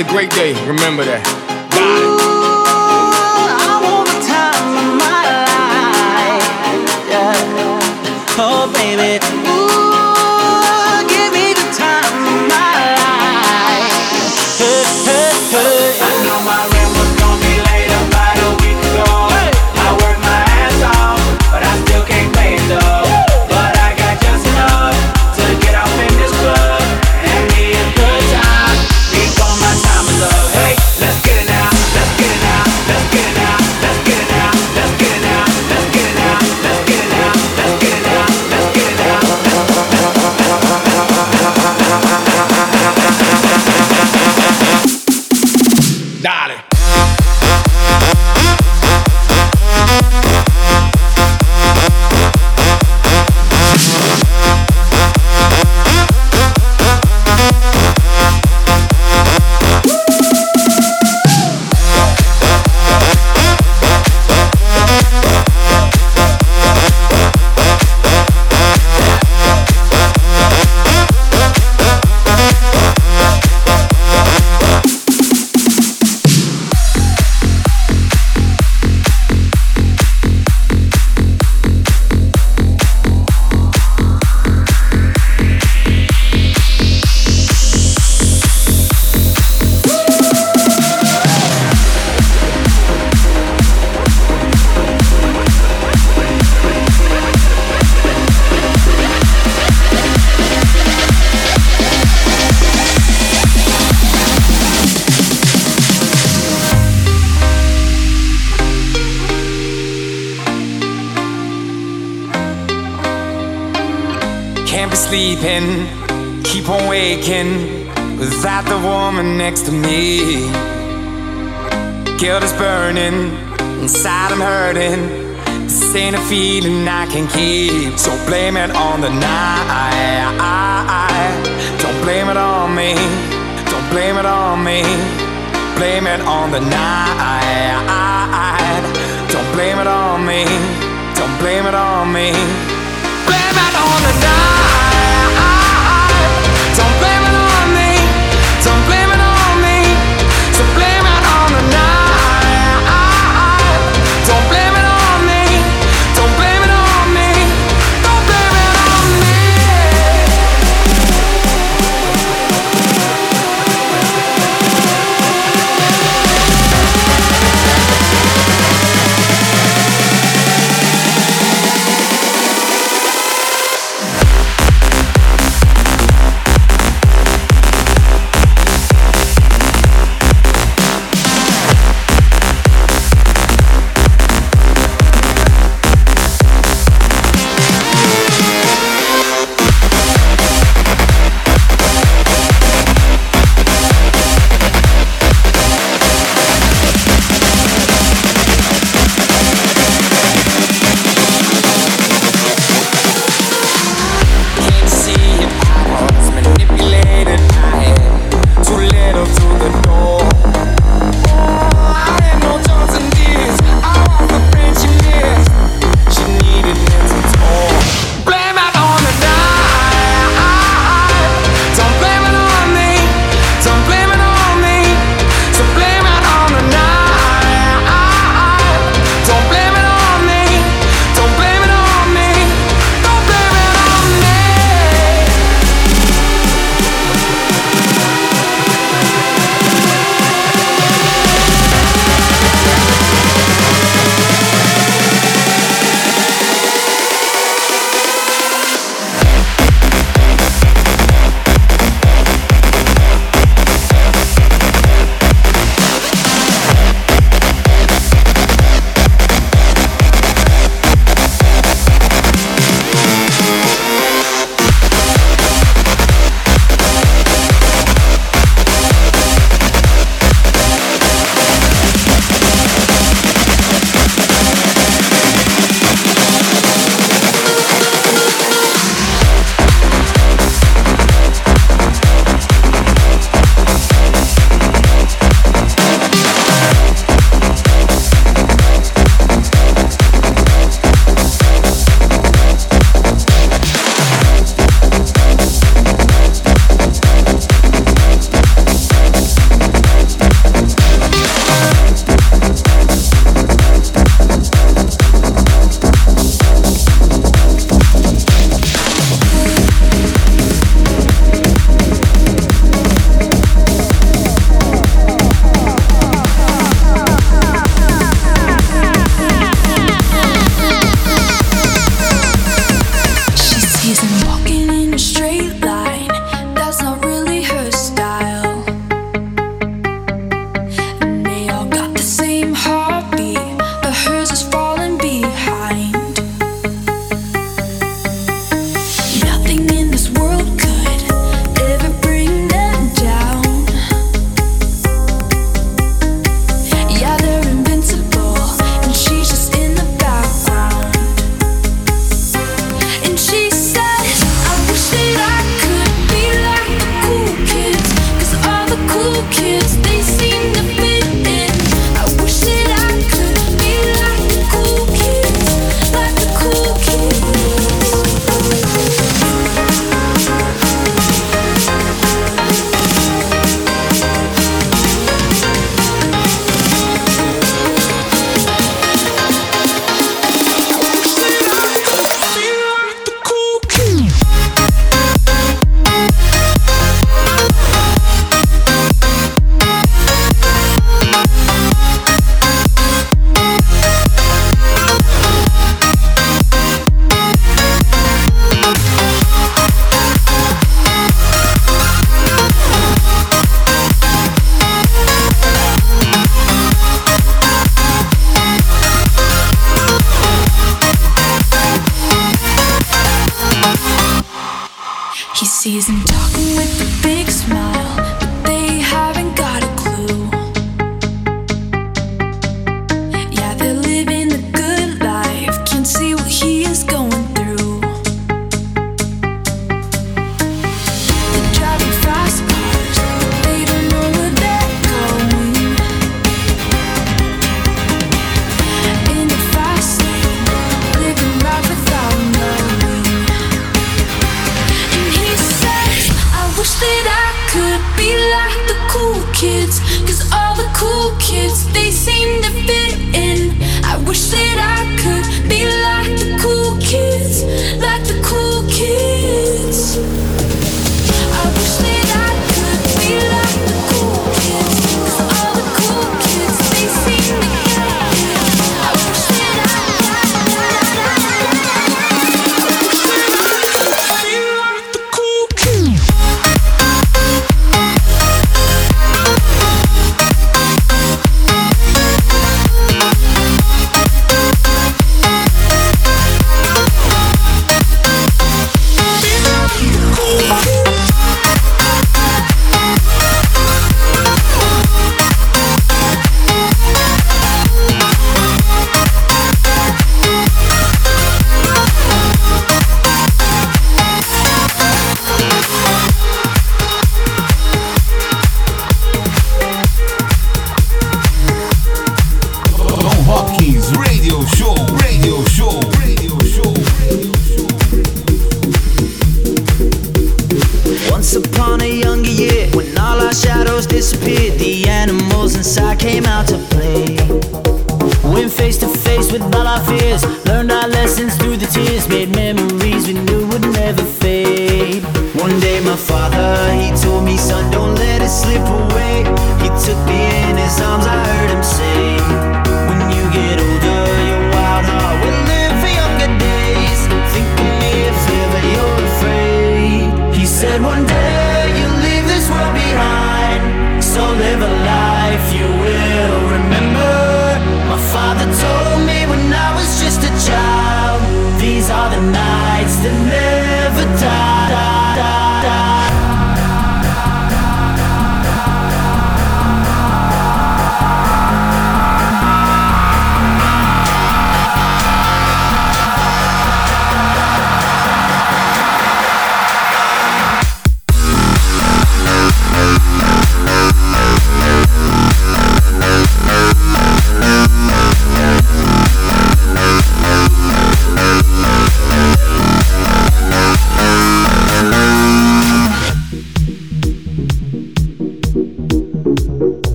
a great day, remember that.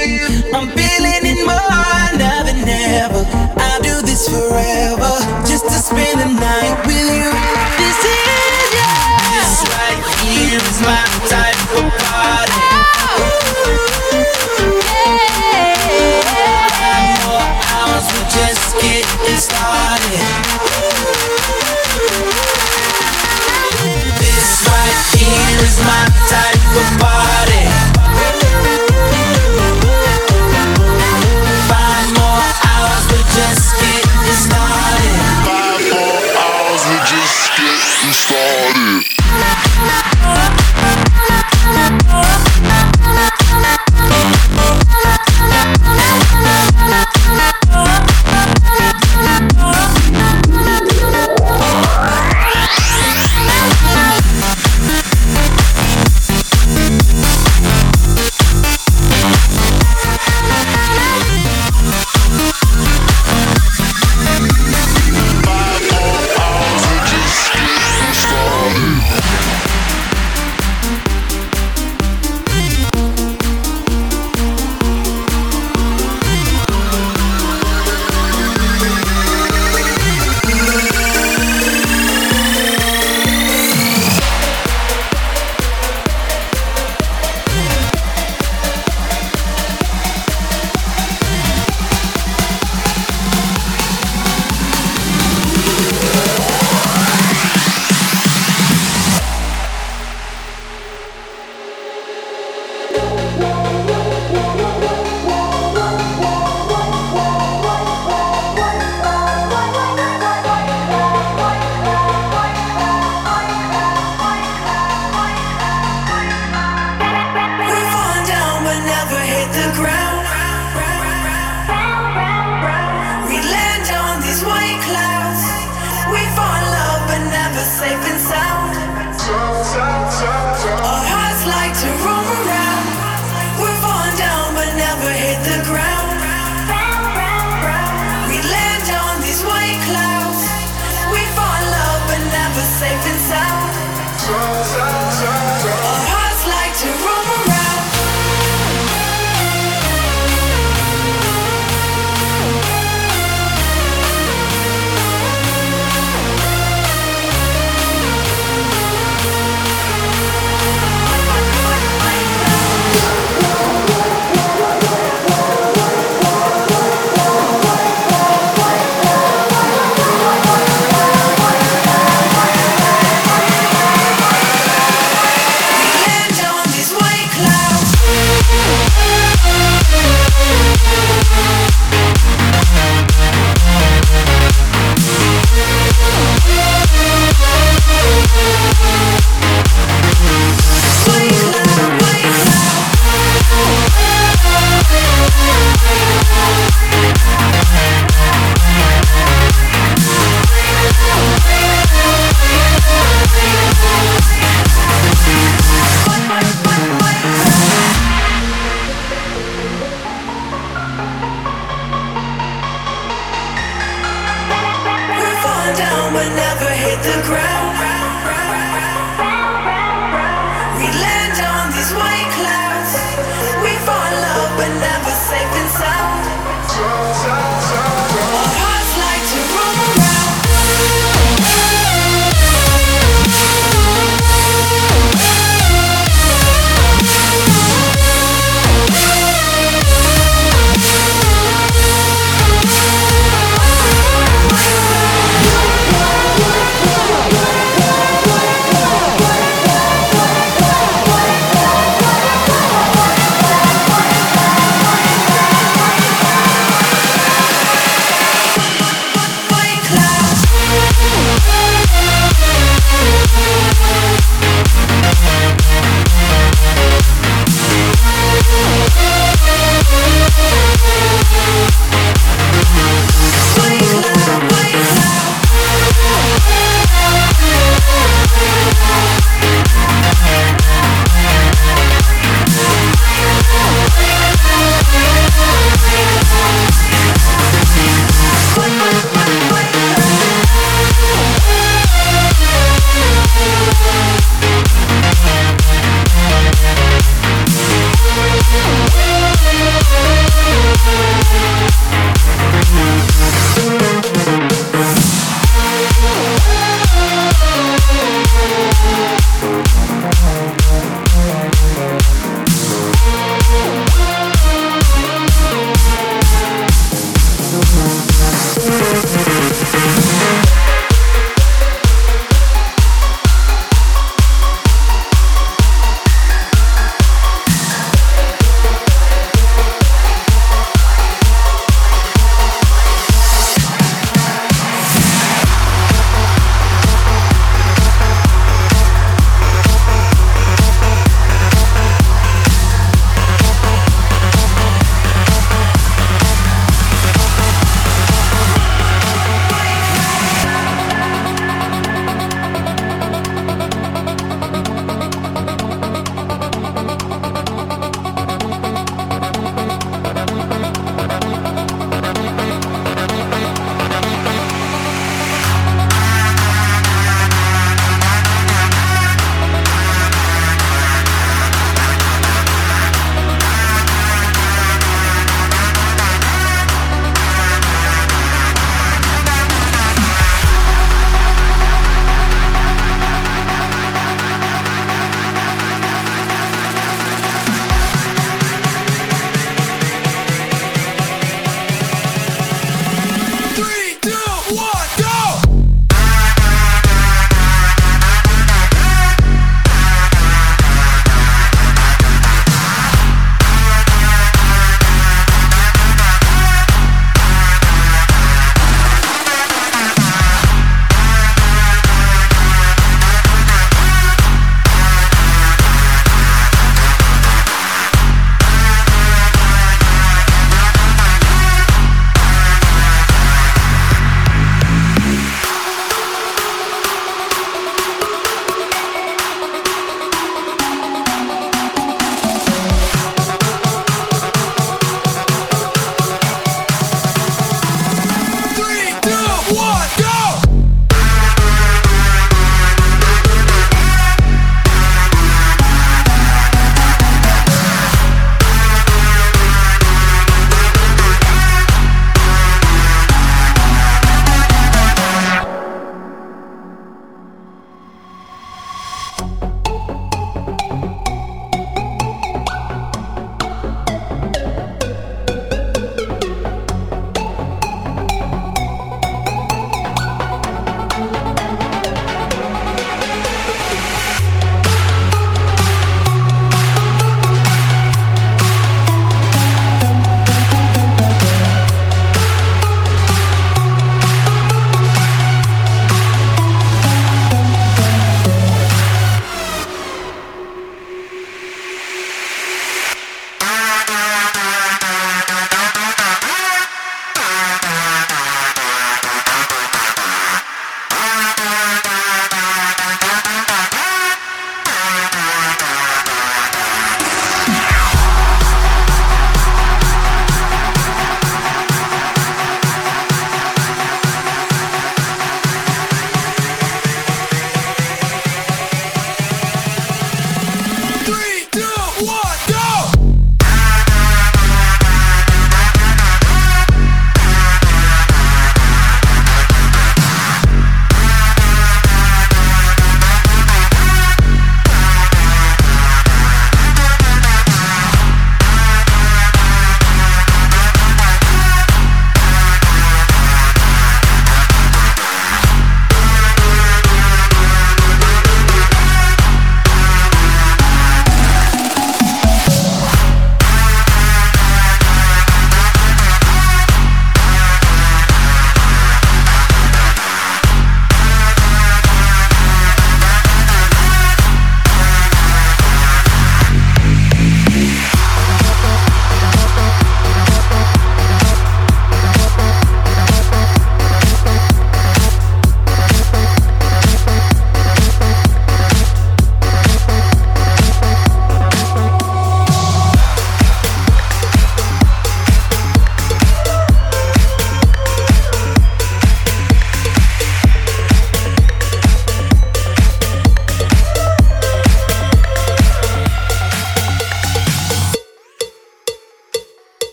I'm feeling it more now than ever. I'll do this forever just to spend the night with you. This right here is my type of party. Ooh, yeah. Hours, we're just getting started. This right here is my type of party.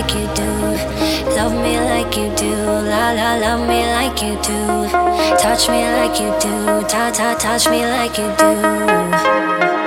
like you do. Love me like you do. La la, love me like you do. Touch me like you do. Ta ta, touch me like you do.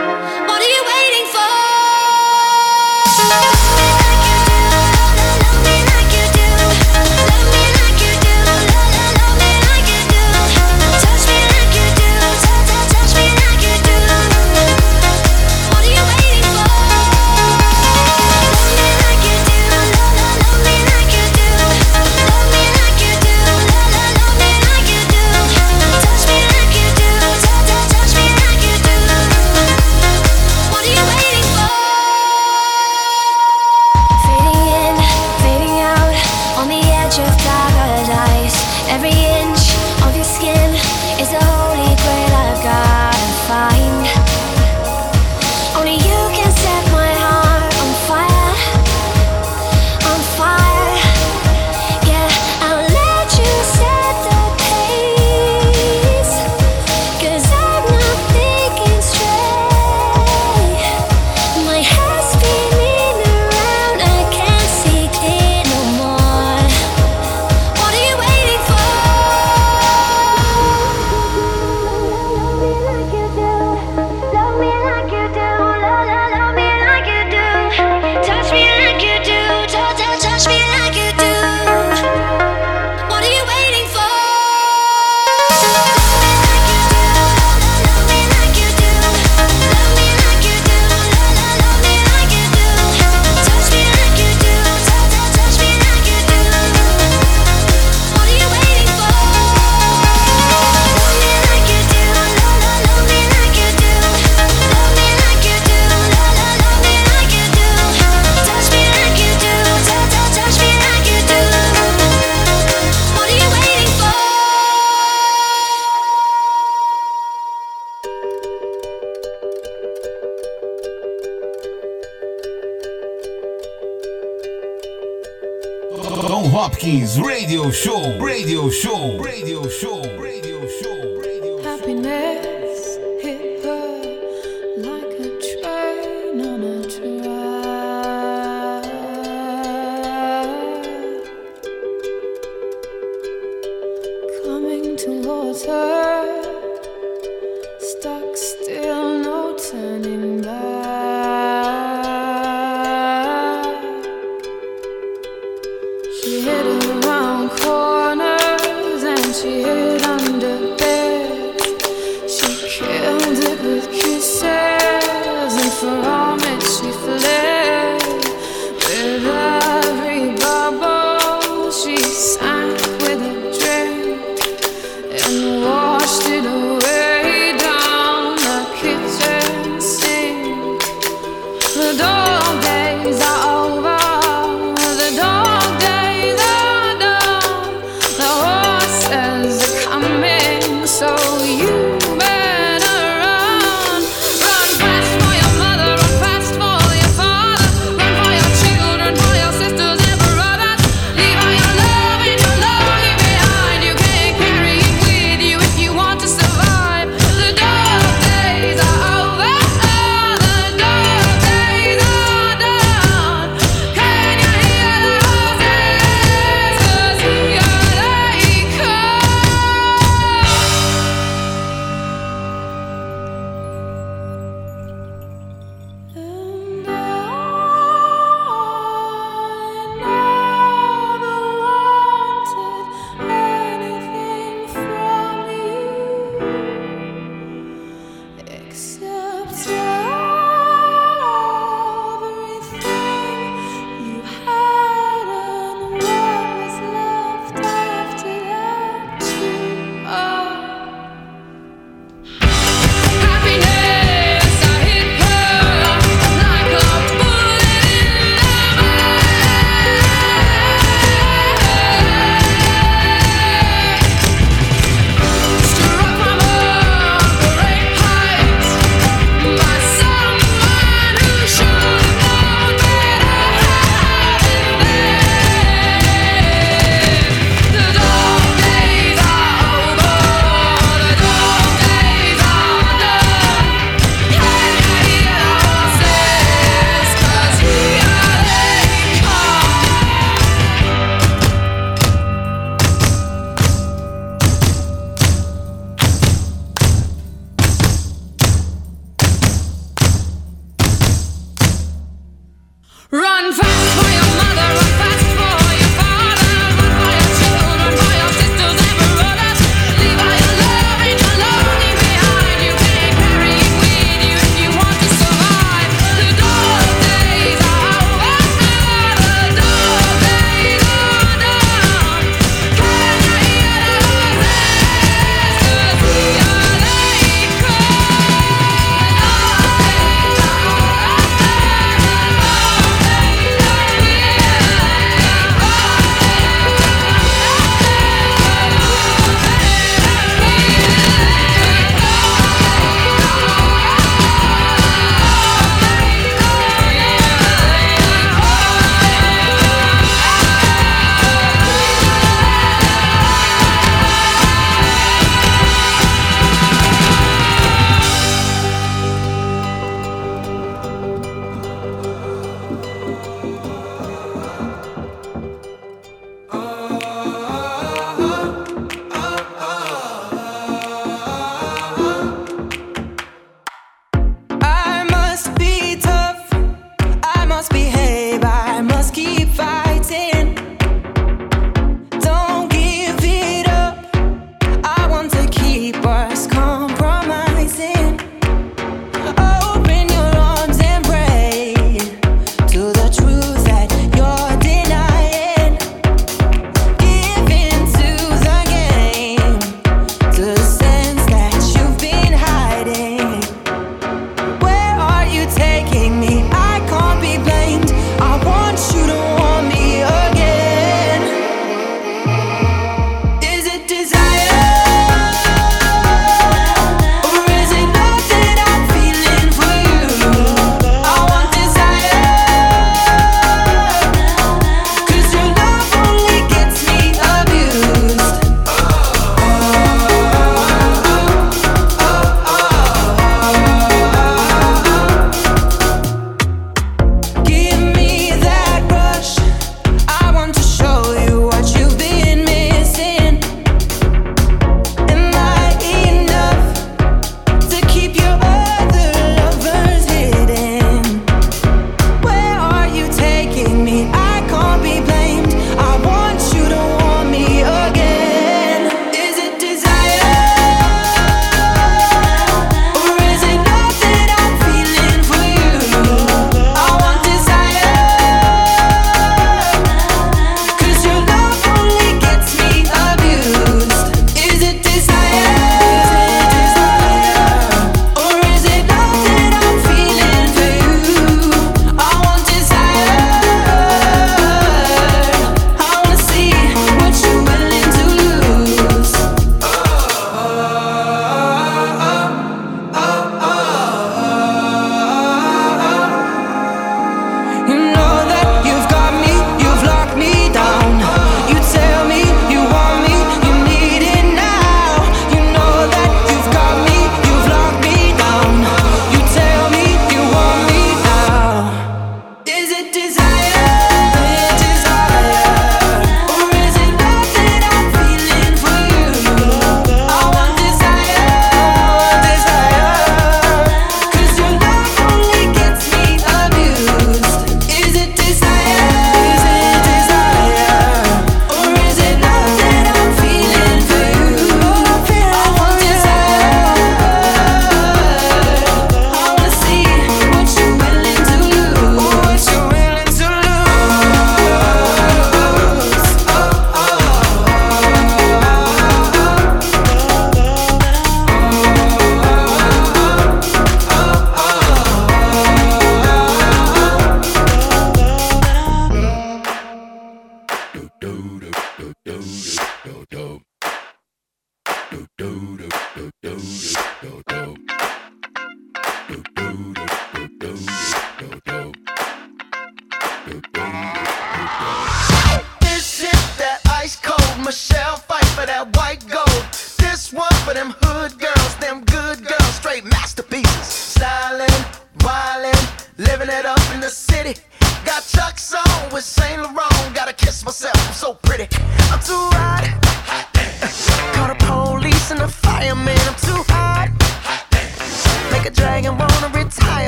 Radio Show, Radio Show, Radio Show. Radio Show.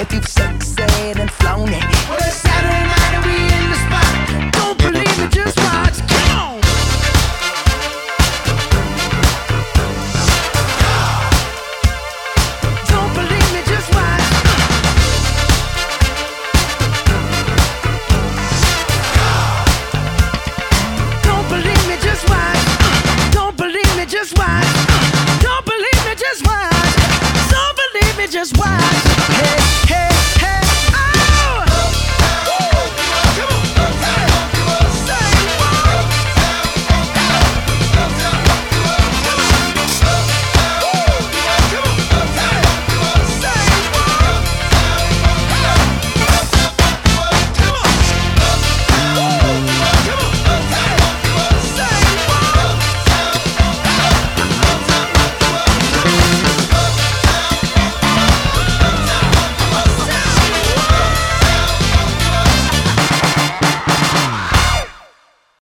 if you've sexed and flown it. Well, it's Saturday night and we